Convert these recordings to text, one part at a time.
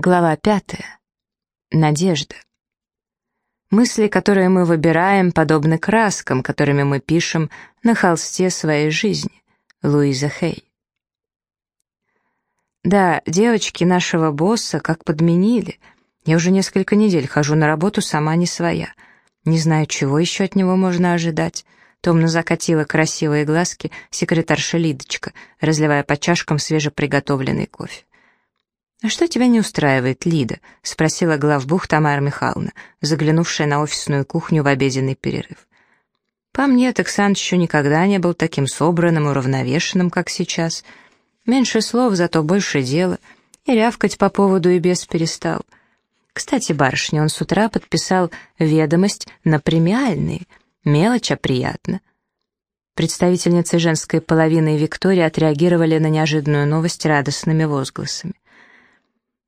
Глава пятая. Надежда. Мысли, которые мы выбираем, подобны краскам, которыми мы пишем на холсте своей жизни. Луиза Хей. Да, девочки нашего босса как подменили. Я уже несколько недель хожу на работу сама не своя. Не знаю, чего еще от него можно ожидать. Томно закатила красивые глазки секретарша Лидочка, разливая по чашкам свежеприготовленный кофе. «А что тебя не устраивает, Лида?» — спросила главбух Тамара Михайловна, заглянувшая на офисную кухню в обеденный перерыв. «По мне, так Саныч еще никогда не был таким собранным и уравновешенным, как сейчас. Меньше слов, зато больше дела. И рявкать по поводу и без перестал. Кстати, барышня, он с утра подписал ведомость на премиальные. Мелочь, а приятно». Представительницы женской половины и Виктория отреагировали на неожиданную новость радостными возгласами.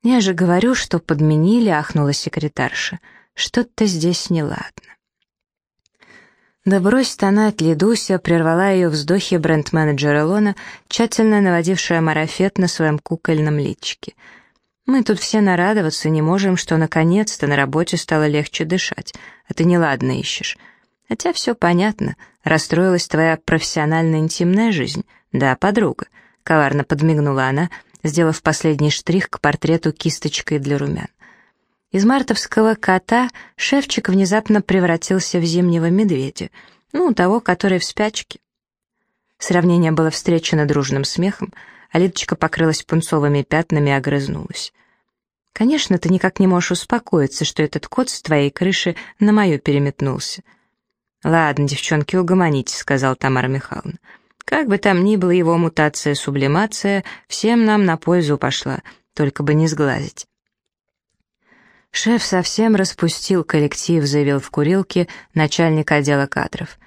«Я же говорю, что подменили», — ахнула секретарша. «Что-то здесь неладно». Да брось тонать, Лидуся прервала ее вздохи бренд-менеджера Лона, тщательно наводившая марафет на своем кукольном личике. «Мы тут все нарадоваться не можем, что наконец-то на работе стало легче дышать, а ты неладно ищешь. Хотя все понятно, расстроилась твоя профессионально-интимная жизнь. Да, подруга», — коварно подмигнула она, — сделав последний штрих к портрету кисточкой для румян. Из мартовского кота шефчик внезапно превратился в зимнего медведя, ну, того, который в спячке. Сравнение было встречено дружным смехом, а Лидочка покрылась пунцовыми пятнами и огрызнулась. «Конечно, ты никак не можешь успокоиться, что этот кот с твоей крыши на мою переметнулся». «Ладно, девчонки, угомонитесь», — сказал Тамара Михайловна. Как бы там ни было его мутация-сублимация, всем нам на пользу пошла, только бы не сглазить. Шеф совсем распустил коллектив, заявил в курилке начальник отдела кадров.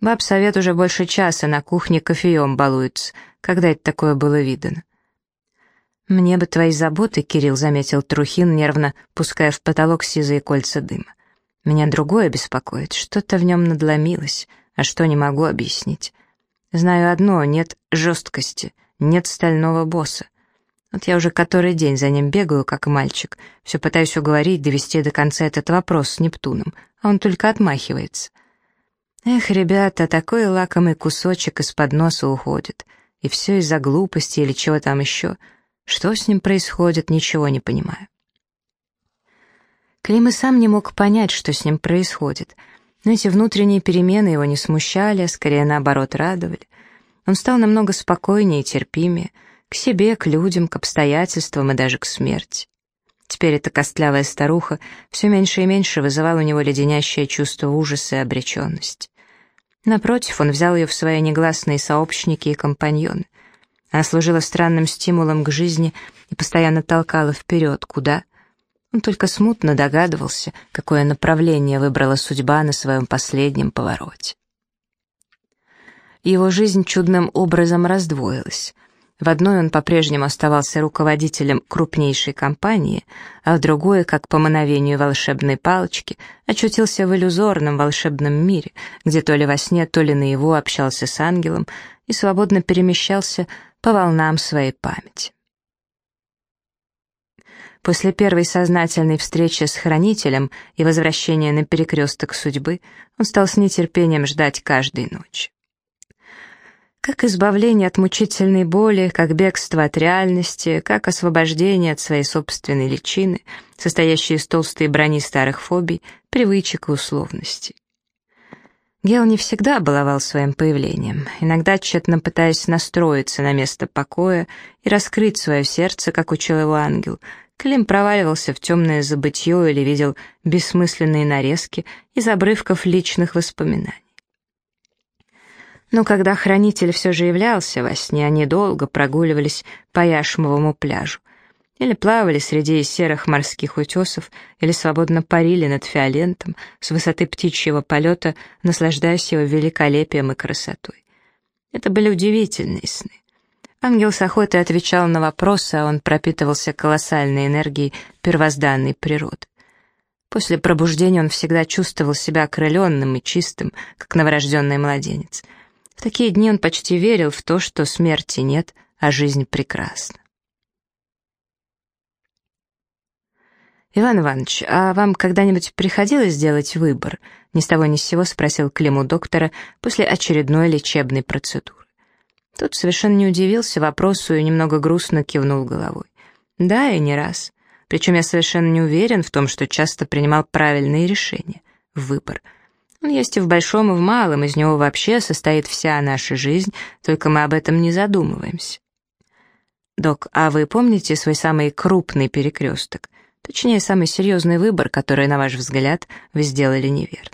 Баб-совет уже больше часа на кухне кофеем балуется. Когда это такое было видано? «Мне бы твои заботы», — Кирилл заметил Трухин, нервно пуская в потолок сизые кольца дыма. «Меня другое беспокоит. Что-то в нем надломилось, а что не могу объяснить. Знаю одно — нет жесткости, нет стального босса. Вот я уже который день за ним бегаю, как мальчик, все пытаюсь уговорить, довести до конца этот вопрос с Нептуном, а он только отмахивается. Эх, ребята, такой лакомый кусочек из-под носа уходит. И все из-за глупости или чего там еще. Что с ним происходит, ничего не понимаю. Клим и сам не мог понять, что с ним происходит — но эти внутренние перемены его не смущали, а скорее наоборот радовали. Он стал намного спокойнее и терпимее, к себе, к людям, к обстоятельствам и даже к смерти. Теперь эта костлявая старуха все меньше и меньше вызывала у него леденящее чувство ужаса и обреченности. Напротив, он взял ее в свои негласные сообщники и компаньоны. Она служила странным стимулом к жизни и постоянно толкала вперед, куда — он только смутно догадывался, какое направление выбрала судьба на своем последнем повороте. Его жизнь чудным образом раздвоилась. В одной он по-прежнему оставался руководителем крупнейшей компании, а в другой, как по мановению волшебной палочки, очутился в иллюзорном волшебном мире, где то ли во сне, то ли наяву общался с ангелом и свободно перемещался по волнам своей памяти. После первой сознательной встречи с хранителем и возвращения на перекресток судьбы он стал с нетерпением ждать каждой ночи. Как избавление от мучительной боли, как бегство от реальности, как освобождение от своей собственной личины, состоящей из толстой брони старых фобий, привычек и условностей. Гел не всегда баловал своим появлением, иногда тщетно пытаясь настроиться на место покоя и раскрыть свое сердце, как учил его ангел, Клим проваливался в темное забытье или видел бессмысленные нарезки из обрывков личных воспоминаний. Но когда хранитель все же являлся во сне, они долго прогуливались по Яшмовому пляжу, или плавали среди серых морских утесов, или свободно парили над фиолентом с высоты птичьего полета, наслаждаясь его великолепием и красотой. Это были удивительные сны. Ангел с охотой отвечал на вопросы, а он пропитывался колоссальной энергией первозданной природы. После пробуждения он всегда чувствовал себя окрыленным и чистым, как новорожденный младенец. В такие дни он почти верил в то, что смерти нет, а жизнь прекрасна. «Иван Иванович, а вам когда-нибудь приходилось делать выбор?» Ни с того ни с сего спросил Климу доктора после очередной лечебной процедуры. Тот совершенно не удивился вопросу и немного грустно кивнул головой. «Да, и не раз. Причем я совершенно не уверен в том, что часто принимал правильные решения. Выбор. Он есть и в большом, и в малом, из него вообще состоит вся наша жизнь, только мы об этом не задумываемся». «Док, а вы помните свой самый крупный перекресток?» Точнее, самый серьезный выбор, который, на ваш взгляд, вы сделали неверно.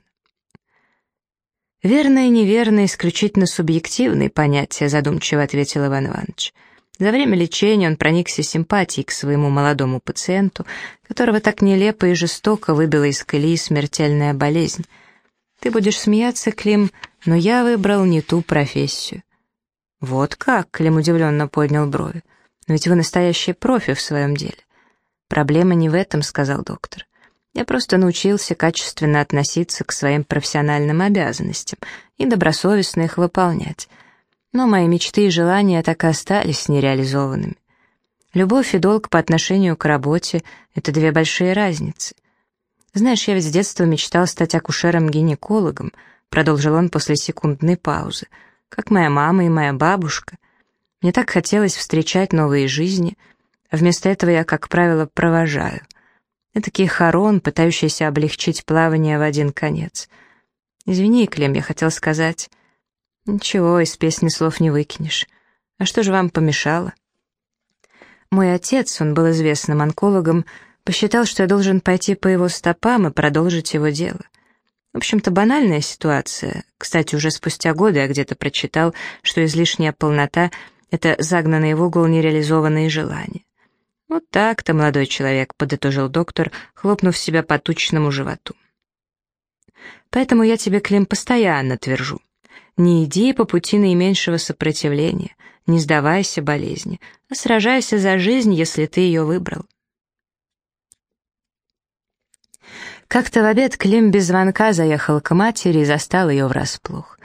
«Верно и неверно — исключительно субъективные понятия», — задумчиво ответил Иван Иванович. За время лечения он проникся симпатией к своему молодому пациенту, которого так нелепо и жестоко выбила из колеи смертельная болезнь. «Ты будешь смеяться, Клим, но я выбрал не ту профессию». «Вот как?» — Клим удивленно поднял брови. «Но ведь вы настоящий профи в своем деле». «Проблема не в этом», — сказал доктор. «Я просто научился качественно относиться к своим профессиональным обязанностям и добросовестно их выполнять. Но мои мечты и желания так и остались нереализованными. Любовь и долг по отношению к работе — это две большие разницы. Знаешь, я ведь с детства мечтал стать акушером-гинекологом», — продолжил он после секундной паузы, «как моя мама и моя бабушка. Мне так хотелось встречать новые жизни — Вместо этого я, как правило, провожаю. Этакий хорон, пытающийся облегчить плавание в один конец. Извини, Клем, я хотел сказать... Ничего, из песни слов не выкинешь. А что же вам помешало? Мой отец, он был известным онкологом, посчитал, что я должен пойти по его стопам и продолжить его дело. В общем-то, банальная ситуация. Кстати, уже спустя годы я где-то прочитал, что излишняя полнота — это загнанные в угол нереализованные желания. «Вот так-то, молодой человек», — подытожил доктор, хлопнув себя по тучному животу. «Поэтому я тебе, Клим, постоянно твержу. Не иди по пути наименьшего сопротивления, не сдавайся болезни, а сражайся за жизнь, если ты ее выбрал». Как-то в обед Клим без звонка заехал к матери и застал ее врасплох.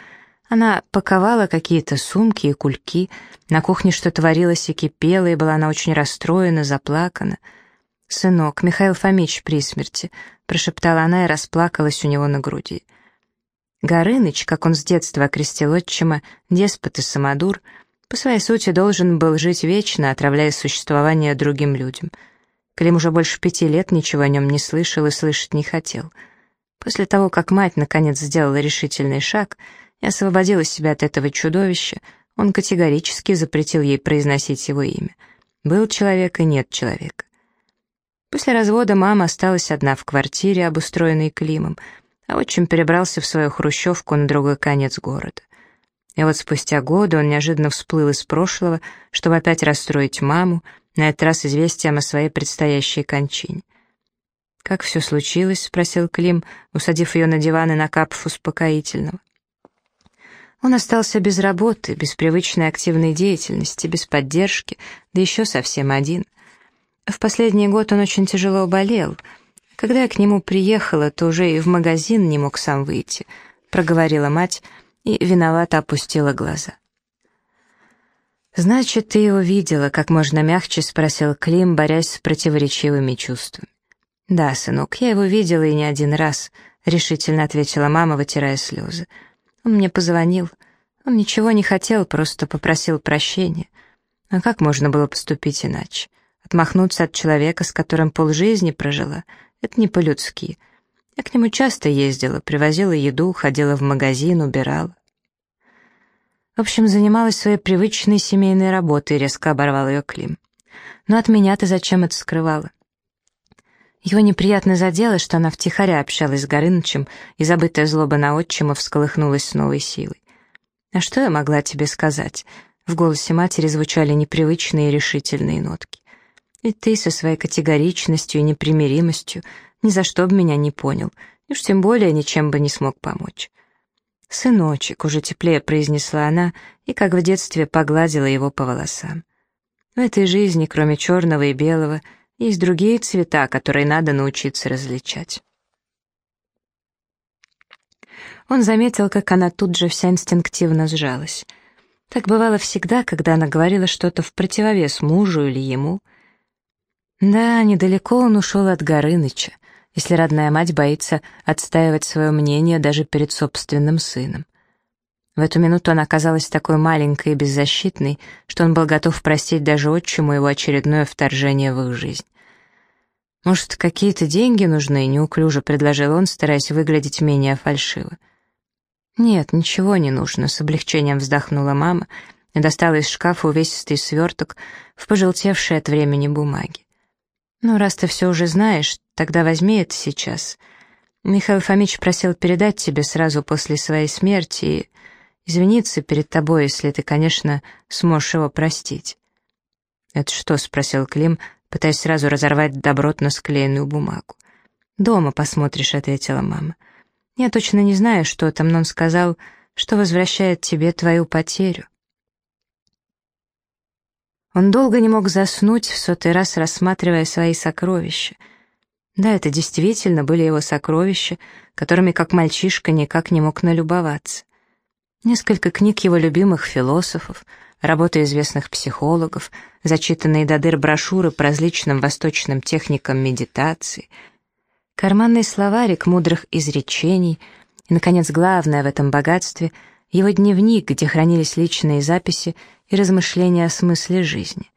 Она паковала какие-то сумки и кульки, на кухне что творилось и кипело, и была она очень расстроена, заплакана. «Сынок, Михаил Фомич при смерти», — прошептала она и расплакалась у него на груди. Горыныч, как он с детства окрестил отчима, деспот и самодур, по своей сути должен был жить вечно, отравляя существование другим людям. Клим уже больше пяти лет ничего о нем не слышал и слышать не хотел. После того, как мать наконец сделала решительный шаг — и освободила себя от этого чудовища, он категорически запретил ей произносить его имя. Был человек и нет человека. После развода мама осталась одна в квартире, обустроенной Климом, а отчим перебрался в свою хрущевку на другой конец города. И вот спустя годы он неожиданно всплыл из прошлого, чтобы опять расстроить маму, на этот раз известием о своей предстоящей кончине. «Как все случилось?» — спросил Клим, усадив ее на диван и накапав успокоительного. Он остался без работы, без привычной активной деятельности, без поддержки, да еще совсем один. В последний год он очень тяжело болел. Когда я к нему приехала, то уже и в магазин не мог сам выйти, проговорила мать и виновато опустила глаза. «Значит, ты его видела?» — как можно мягче спросил Клим, борясь с противоречивыми чувствами. «Да, сынок, я его видела и не один раз», — решительно ответила мама, вытирая слезы. Он мне позвонил. Он ничего не хотел, просто попросил прощения. А как можно было поступить иначе? Отмахнуться от человека, с которым полжизни прожила, это не по-людски. Я к нему часто ездила, привозила еду, ходила в магазин, убирала. В общем, занималась своей привычной семейной работой, резко оборвал ее Клим. Но от меня ты зачем это скрывала? Его неприятно задело, что она втихаря общалась с Горынычем, и забытая злоба на отчима всколыхнулась с новой силой. «А что я могла тебе сказать?» В голосе матери звучали непривычные и решительные нотки. «И ты со своей категоричностью и непримиримостью ни за что бы меня не понял, и уж тем более ничем бы не смог помочь». «Сыночек», — уже теплее произнесла она, и как в детстве погладила его по волосам. «В этой жизни, кроме черного и белого, — есть другие цвета, которые надо научиться различать. Он заметил, как она тут же вся инстинктивно сжалась. Так бывало всегда, когда она говорила что-то в противовес мужу или ему. Да, недалеко он ушел от Горыныча, если родная мать боится отстаивать свое мнение даже перед собственным сыном. В эту минуту она оказалась такой маленькой и беззащитной, что он был готов простить даже отчиму его очередное вторжение в их жизнь. «Может, какие-то деньги нужны?» — неуклюже предложил он, стараясь выглядеть менее фальшиво. «Нет, ничего не нужно», — с облегчением вздохнула мама и достала из шкафа увесистый сверток в пожелтевшей от времени бумаге. «Ну, раз ты все уже знаешь, тогда возьми это сейчас. Михаил Фомич просил передать тебе сразу после своей смерти и извиниться перед тобой, если ты, конечно, сможешь его простить». «Это что?» — спросил Клим, пытаясь сразу разорвать добротно склеенную бумагу. «Дома посмотришь», — ответила мама. «Я точно не знаю, что там, но он сказал, что возвращает тебе твою потерю». Он долго не мог заснуть, в сотый раз рассматривая свои сокровища. Да, это действительно были его сокровища, которыми, как мальчишка, никак не мог налюбоваться. Несколько книг его любимых философов, работы известных психологов, зачитанные до дыр брошюры по различным восточным техникам медитации, карманный словарик мудрых изречений и, наконец, главное в этом богатстве — его дневник, где хранились личные записи и размышления о смысле жизни.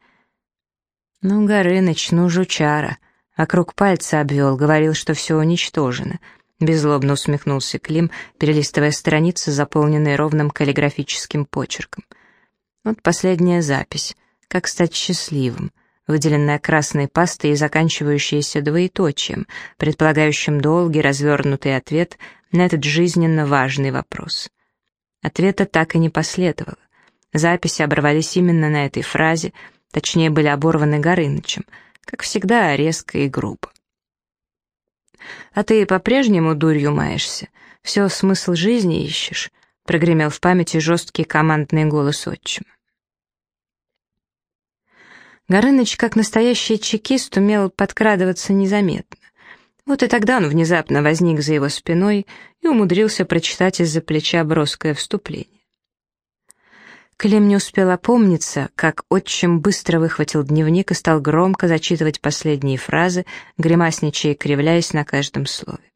«Ну, Горыныч, ну, жучара!» Вокруг пальца обвел, говорил, что все уничтожено. Беззлобно усмехнулся Клим, перелистывая страницы, заполненные ровным каллиграфическим почерком. Вот последняя запись. «Как стать счастливым», выделенная красной пастой и заканчивающаяся двоеточием, предполагающим долгий развернутый ответ на этот жизненно важный вопрос. Ответа так и не последовало. Записи оборвались именно на этой фразе, точнее, были оборваны Горынычем, как всегда, резко и грубо. «А ты по-прежнему дурью маешься? Все смысл жизни ищешь?» — прогремел в памяти жесткий командный голос отчима. Горыныч, как настоящий чекист, умел подкрадываться незаметно. Вот и тогда он внезапно возник за его спиной и умудрился прочитать из-за плеча броское вступление. Клим не успел опомниться, как отчим быстро выхватил дневник и стал громко зачитывать последние фразы, гримасничая и кривляясь на каждом слове.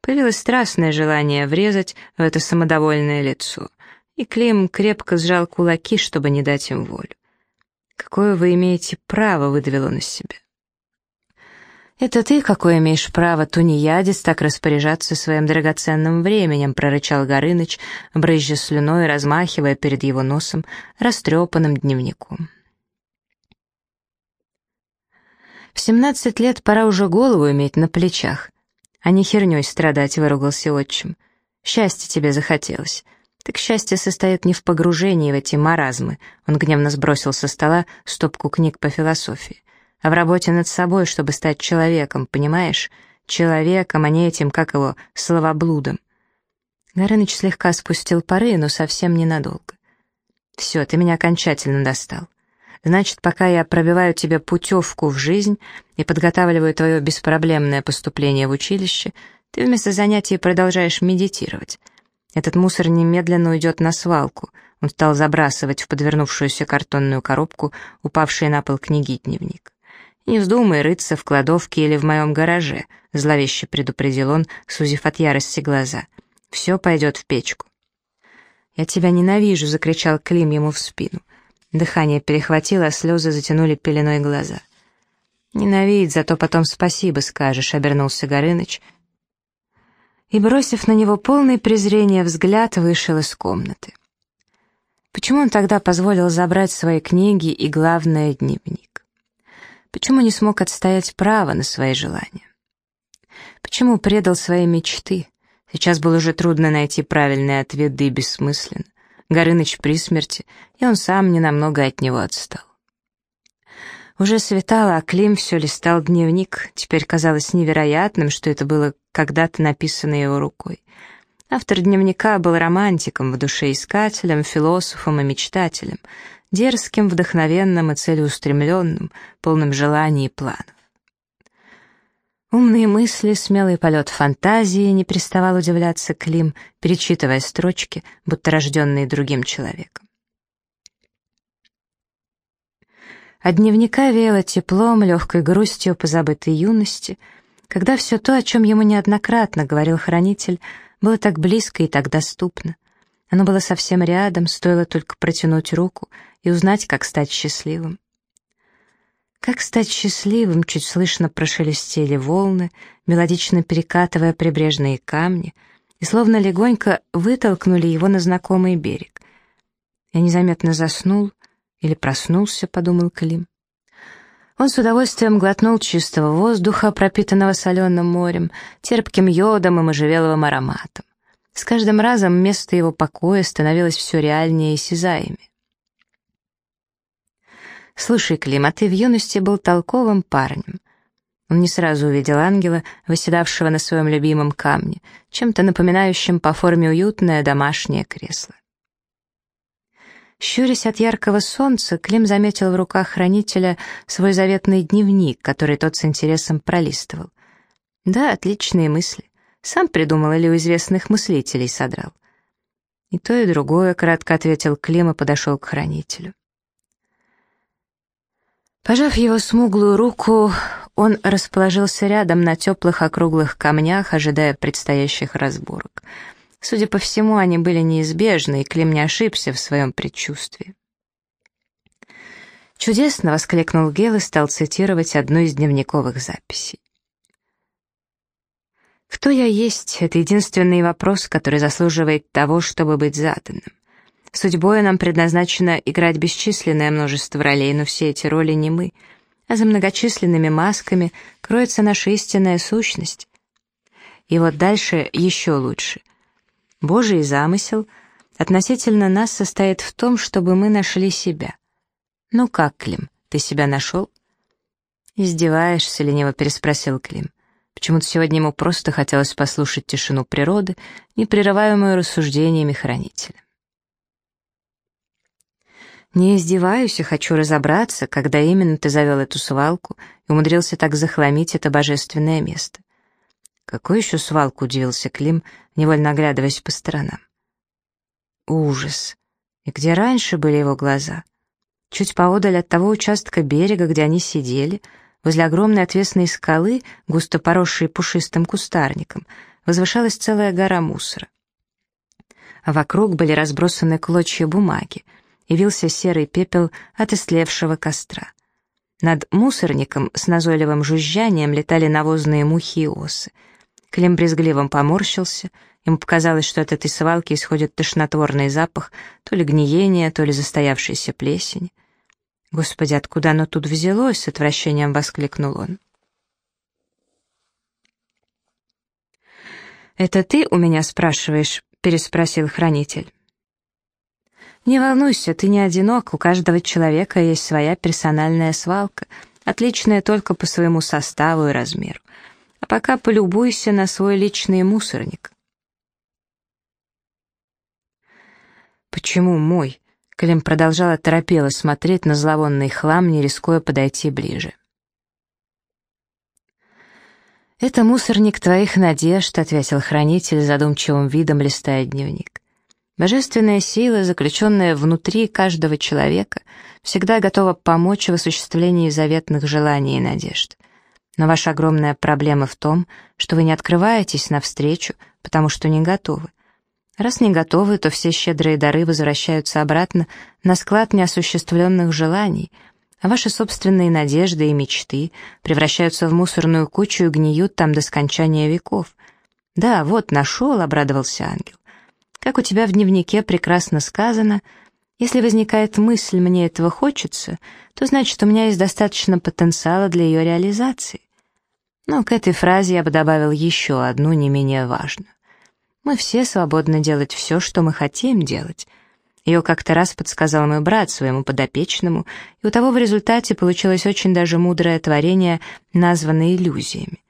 Появилось страстное желание врезать в это самодовольное лицо, и Клим крепко сжал кулаки, чтобы не дать им волю. «Какое вы имеете право?» — выдавил он из себя. «Это ты какое имеешь право, тунеядец, так распоряжаться своим драгоценным временем», прорычал Горыныч, брызжа слюной, размахивая перед его носом растрепанным дневником. «В семнадцать лет пора уже голову иметь на плечах, а не херней страдать», — выругался отчим. «Счастье тебе захотелось». Так счастье состоит не в погружении в эти маразмы. Он гневно сбросил со стола стопку книг по философии а в работе над собой, чтобы стать человеком, понимаешь? Человеком, а не этим, как его, словоблудом. Горыныч слегка спустил пары, но совсем ненадолго. «Все, ты меня окончательно достал. Значит, пока я пробиваю тебе путевку в жизнь и подготавливаю твое беспроблемное поступление в училище, ты вместо занятий продолжаешь медитировать. Этот мусор немедленно уйдет на свалку». Он стал забрасывать в подвернувшуюся картонную коробку упавший на пол книги дневник. «Не вздумай рыться в кладовке или в моем гараже», — зловеще предупредил он, сузив от ярости глаза. «Все пойдет в печку». «Я тебя ненавижу», — закричал Клим ему в спину. Дыхание перехватило, а слезы затянули пеленой глаза. «Ненавидь, зато потом спасибо скажешь», — обернулся Горыныч. И, бросив на него полное презрение взгляд, вышел из комнаты. Почему он тогда позволил забрать свои книги и, главное, дневник? Почему не смог отстоять право на свои желания? Почему предал свои мечты? Сейчас было уже трудно найти правильный ответ, да и бессмысленно. Горыныч при смерти, и он сам ненамного от него отстал. Уже светало, а Клим все листал дневник. Теперь казалось невероятным, что это было когда-то написано его рукой. Автор дневника был романтиком, в душе искателем, философом и мечтателем — дерзким, вдохновенным и целеустремленным, полным желаний и планов. Умные мысли, смелый полет фантазии, не переставал удивляться Клим, перечитывая строчки, будто рожденные другим человеком. От дневника веяло теплом, легкой грустью позабытой юности, когда все то, о чем ему неоднократно говорил хранитель, было так близко и так доступно. Оно было совсем рядом, стоило только протянуть руку и узнать, как стать счастливым. Как стать счастливым, чуть слышно прошелестели волны, мелодично перекатывая прибрежные камни, и словно легонько вытолкнули его на знакомый берег. Я незаметно заснул или проснулся, подумал Клим. Он с удовольствием глотнул чистого воздуха, пропитанного соленым морем, терпким йодом и можжевеловым ароматом. С каждым разом место его покоя становилось все реальнее и осязаемее. «Слушай, Клим, а ты в юности был толковым парнем». Он не сразу увидел ангела, выседавшего на своем любимом камне, чем-то напоминающим по форме уютное домашнее кресло. Щурясь от яркого солнца, Клим заметил в руках хранителя свой заветный дневник, который тот с интересом пролистывал. Да, отличные мысли. Сам придумал или у известных мыслителей содрал. И то, и другое, кратко ответил Клим и подошел к хранителю. Пожав его смуглую руку, он расположился рядом на теплых округлых камнях, ожидая предстоящих разборок. Судя по всему, они были неизбежны, и Клим не ошибся в своем предчувствии. «Чудесно!» — воскликнул Гел и стал цитировать одну из дневниковых записей. «Кто я есть?» — это единственный вопрос, который заслуживает того, чтобы быть заданным. Судьбой нам предназначено играть бесчисленное множество ролей, но все эти роли не мы, а за многочисленными масками кроется наша истинная сущность. И вот дальше еще лучше. Божий замысел относительно нас состоит в том, чтобы мы нашли себя. Ну как, Клим, ты себя нашел? «Издеваешься?» — лениво переспросил Клим. Почему-то сегодня ему просто хотелось послушать тишину природы, непрерываемую рассуждениями хранителя. Не издеваюсь и хочу разобраться, когда именно ты завел эту свалку и умудрился так захламить это божественное место. Какую еще свалку, удивился Клим, невольно оглядываясь по сторонам. Ужас! И где раньше были его глаза? Чуть поодаль от того участка берега, где они сидели, возле огромной отвесной скалы, густо поросшей пушистым кустарником, возвышалась целая гора мусора. А вокруг были разбросаны клочья бумаги, явился серый пепел от истлевшего костра. Над мусорником с назойливым жужжанием летали навозные мухи и осы. Клим брезгливым поморщился, ему показалось, что от этой свалки исходит тошнотворный запах то ли гниения, то ли застоявшейся плесени. «Господи, откуда оно тут взялось?» — с отвращением воскликнул он. «Это ты у меня спрашиваешь?» — переспросил хранитель. «Не волнуйся, ты не одинок, у каждого человека есть своя персональная свалка, отличная только по своему составу и размеру. Пока полюбуйся на свой личный мусорник». «Почему мой?» Клим продолжала торопело смотреть на зловонный хлам, не рискуя подойти ближе. «Это мусорник твоих надежд», — ответил хранитель задумчивым видом, листая дневник. Божественная сила, заключенная внутри каждого человека, всегда готова помочь в осуществлении заветных желаний и надежд. Но ваша огромная проблема в том, что вы не открываетесь навстречу, потому что не готовы. Раз не готовы, то все щедрые дары возвращаются обратно на склад неосуществленных желаний, а ваши собственные надежды и мечты превращаются в мусорную кучу и гниют там до скончания веков. «Да, вот, нашел», — обрадовался ангел. Как у тебя в дневнике прекрасно сказано, если возникает мысль «мне этого хочется», то значит, у меня есть достаточно потенциала для ее реализации. Но к этой фразе я бы добавил еще одну, не менее важную. Мы все свободны делать все, что мы хотим делать. Ее как-то раз подсказал мой брат своему подопечному, и у того в результате получилось очень даже мудрое творение, названное иллюзиями.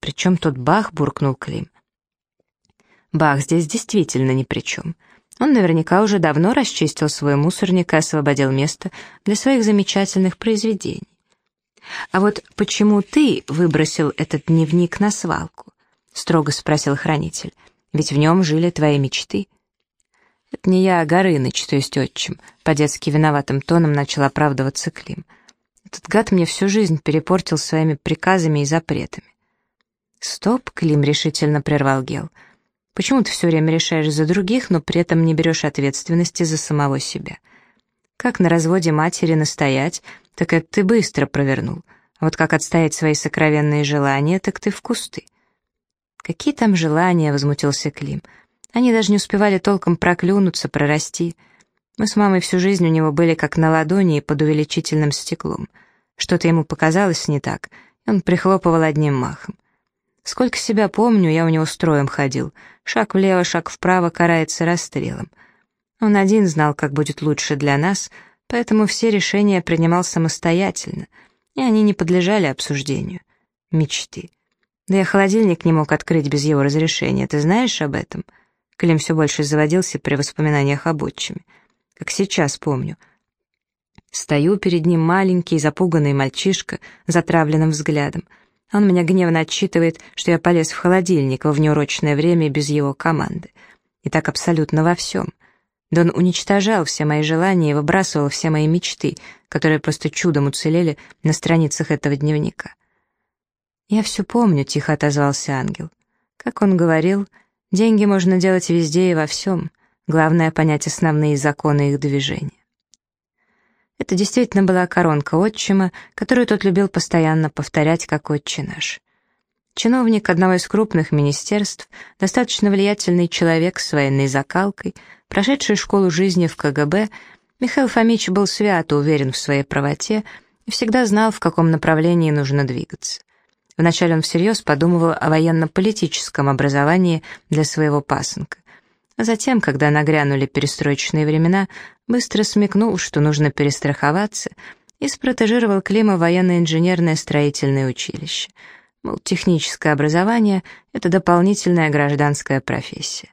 Причем тут Бах буркнул Клим. Бах здесь действительно ни при чем. Он наверняка уже давно расчистил свой мусорник и освободил место для своих замечательных произведений. «А вот почему ты выбросил этот дневник на свалку?» — строго спросил хранитель. «Ведь в нем жили твои мечты». «Это не я, а Горыныч, то есть отчим», — по-детски виноватым тоном начал оправдываться Клим. Этот гад мне всю жизнь перепортил своими приказами и запретами. «Стоп!» — Клим решительно прервал Гел. «Почему ты все время решаешь за других, но при этом не берешь ответственности за самого себя? Как на разводе матери настоять, так это ты быстро провернул. Вот как отстоять свои сокровенные желания, так ты в кусты». «Какие там желания?» — возмутился Клим. «Они даже не успевали толком проклюнуться, прорасти». Мы с мамой всю жизнь у него были как на ладони и под увеличительным стеклом. Что-то ему показалось не так, и он прихлопывал одним махом. Сколько себя помню, я у него строем ходил. Шаг влево, шаг вправо карается расстрелом. Он один знал, как будет лучше для нас, поэтому все решения принимал самостоятельно, и они не подлежали обсуждению. Мечты. Да я холодильник не мог открыть без его разрешения, ты знаешь об этом? Клим все больше заводился при воспоминаниях об отчиме как сейчас помню. Стою перед ним маленький, запуганный мальчишка, затравленным взглядом. Он меня гневно отчитывает, что я полез в холодильник во внеурочное время без его команды. И так абсолютно во всем. Да он уничтожал все мои желания и выбрасывал все мои мечты, которые просто чудом уцелели на страницах этого дневника. «Я все помню», — тихо отозвался ангел. Как он говорил, деньги можно делать везде и во всем. Главное — понять основные законы их движения. Это действительно была коронка отчима, которую тот любил постоянно повторять, как отче наш. Чиновник одного из крупных министерств, достаточно влиятельный человек с военной закалкой, прошедший школу жизни в КГБ, Михаил Фомич был свято уверен в своей правоте и всегда знал, в каком направлении нужно двигаться. Вначале он всерьез подумывал о военно-политическом образовании для своего пасынка, а затем, когда нагрянули перестроечные времена, быстро смекнул, что нужно перестраховаться, и спротежировал Клима военно-инженерное строительное училище. Мол, техническое образование — это дополнительная гражданская профессия.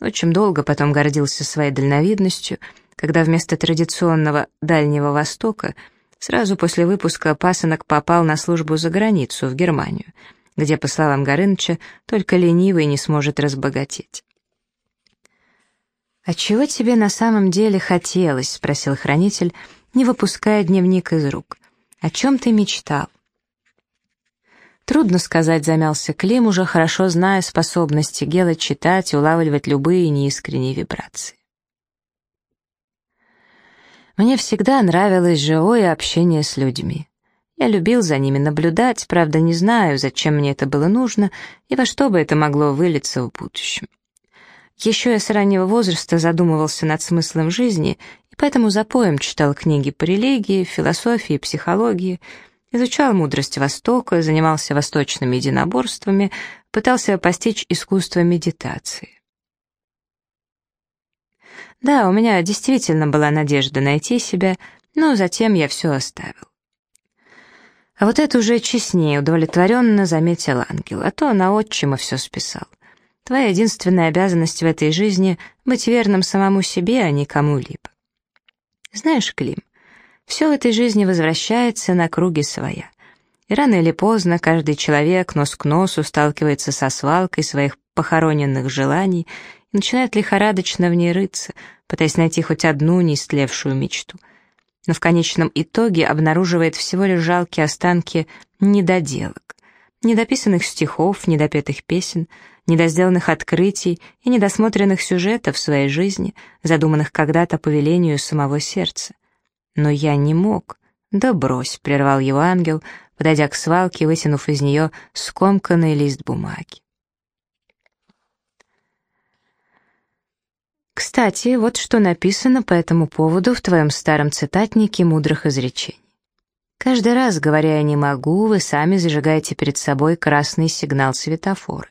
Очень долго потом гордился своей дальновидностью, когда вместо традиционного Дальнего Востока сразу после выпуска пасынок попал на службу за границу, в Германию, где, по словам Горыныча, только ленивый не сможет разбогатеть. «А чего тебе на самом деле хотелось?» — спросил хранитель, не выпуская дневник из рук. «О чем ты мечтал?» Трудно сказать, замялся Клим, уже хорошо зная способности Гела читать и улавливать любые неискренние вибрации. Мне всегда нравилось живое общение с людьми. Я любил за ними наблюдать, правда, не знаю, зачем мне это было нужно и во что бы это могло вылиться в будущем. Еще я с раннего возраста задумывался над смыслом жизни, и поэтому запоем читал книги по религии, философии, психологии, изучал мудрость Востока, занимался восточными единоборствами, пытался постичь искусство медитации. Да, у меня действительно была надежда найти себя, но затем я все оставил. А вот это уже честнее, удовлетворенно заметил ангел, а то на отчима все списал. Твоя единственная обязанность в этой жизни — быть верным самому себе, а не кому-либо. Знаешь, Клим, все этой жизни возвращается на круги своя. И рано или поздно каждый человек нос к носу сталкивается со свалкой своих похороненных желаний и начинает лихорадочно в ней рыться, пытаясь найти хоть одну неистлевшую мечту. Но в конечном итоге обнаруживает всего лишь жалкие останки недоделок, недописанных стихов, недопетых песен — недосделанных открытий и недосмотренных сюжетов своей жизни, задуманных когда-то по велению самого сердца. Но я не мог. «Да брось», — прервал его ангел, подойдя к свалке, вытянув из нее скомканный лист бумаги. Кстати, вот что написано по этому поводу в твоем старом цитатнике мудрых изречений. Каждый раз, говоря «я не могу», вы сами зажигаете перед собой красный сигнал светофора.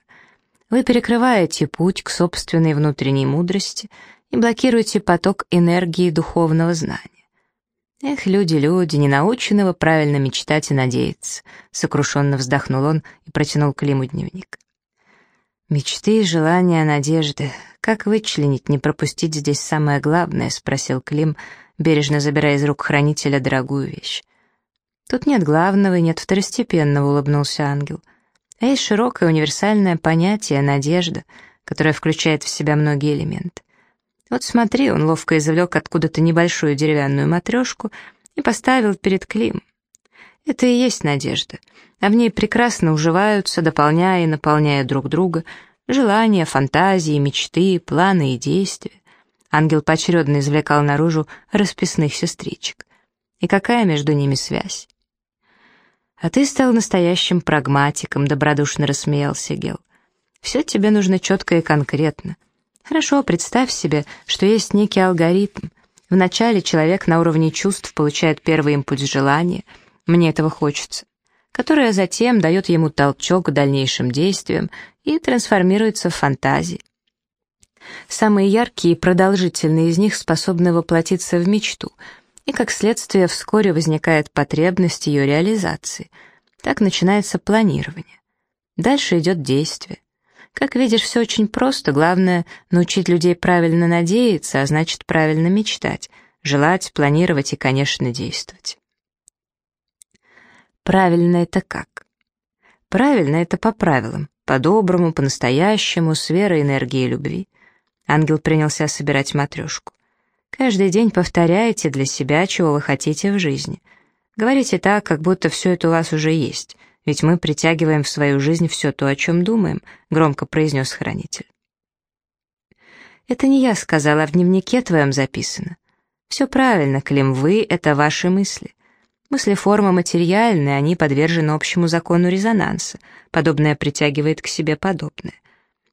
Вы перекрываете путь к собственной внутренней мудрости и блокируете поток энергии духовного знания. Эх, люди-люди, не наученного правильно мечтать и надеяться, сокрушенно вздохнул он и протянул Климу дневник. «Мечты, желания, надежды. Как вычленить, не пропустить здесь самое главное?» — спросил Клим, бережно забирая из рук хранителя дорогую вещь. «Тут нет главного и нет второстепенного», — улыбнулся ангел. А есть широкое универсальное понятие «надежда», которое включает в себя многие элементы. Вот смотри, он ловко извлек откуда-то небольшую деревянную матрешку и поставил перед Клим. Это и есть надежда, а в ней прекрасно уживаются, дополняя и наполняя друг друга, желания, фантазии, мечты, планы и действия. Ангел поочередно извлекал наружу расписных сестричек. И какая между ними связь? «А ты стал настоящим прагматиком», — добродушно рассмеялся Гел. «Все тебе нужно четко и конкретно. Хорошо, представь себе, что есть некий алгоритм. Вначале человек на уровне чувств получает первый импульс желания, мне этого хочется, которое затем дает ему толчок к дальнейшим действиям и трансформируется в фантазии. Самые яркие и продолжительные из них способны воплотиться в мечту — и, как следствие, вскоре возникает потребность ее реализации. Так начинается планирование. Дальше идет действие. Как видишь, все очень просто, главное — научить людей правильно надеяться, а значит, правильно мечтать, желать, планировать и, конечно, действовать. Правильно это как? Правильно это по правилам, по-доброму, по-настоящему, с верой, энергией любви. Ангел принялся собирать матрешку. Каждый день повторяйте для себя, чего вы хотите в жизни. Говорите так, как будто все это у вас уже есть, ведь мы притягиваем в свою жизнь все то, о чем думаем», — громко произнес хранитель. «Это не я сказала, а в дневнике твоем записано. Все правильно, Клим, вы — это ваши мысли. Мысли форма материальные, они подвержены общему закону резонанса. Подобное притягивает к себе подобное.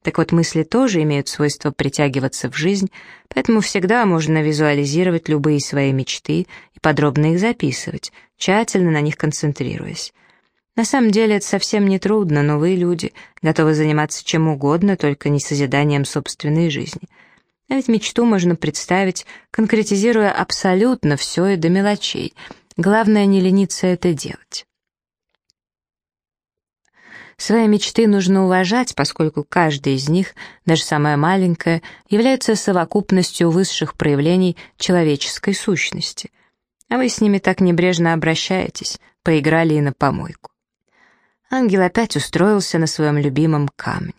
Так вот, мысли тоже имеют свойство притягиваться в жизнь, поэтому всегда можно визуализировать любые свои мечты и подробно их записывать, тщательно на них концентрируясь. На самом деле это совсем не трудно, но вы, люди, готовы заниматься чем угодно, только не созиданием собственной жизни. А ведь мечту можно представить, конкретизируя абсолютно все и до мелочей. Главное не лениться это делать. Свои мечты нужно уважать, поскольку каждая из них, даже самая маленькая, является совокупностью высших проявлений человеческой сущности. А вы с ними так небрежно обращаетесь, поиграли и на помойку. Ангел опять устроился на своем любимом камне.